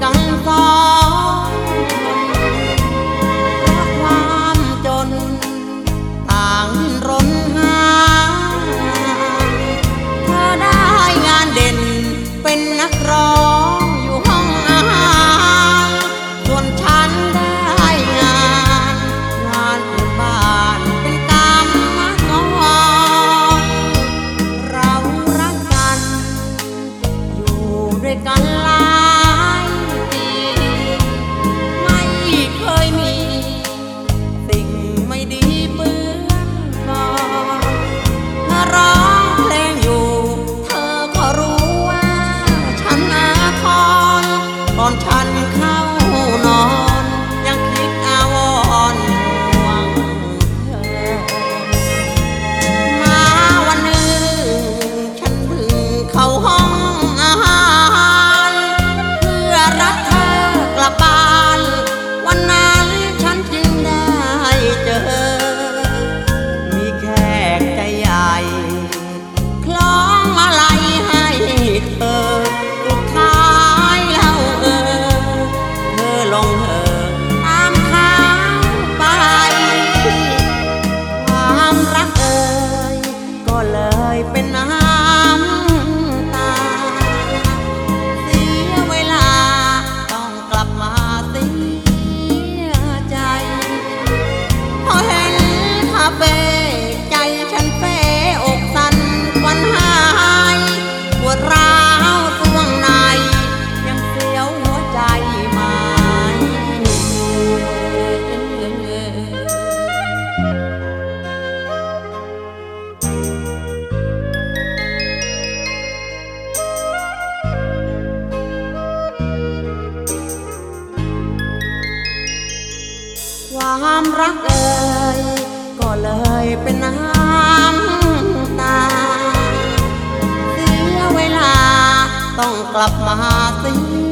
干花。pernah ความรักเอ่ยก็เลยเป็นน้ำตา เสียเวลาต้องกลับมาเสี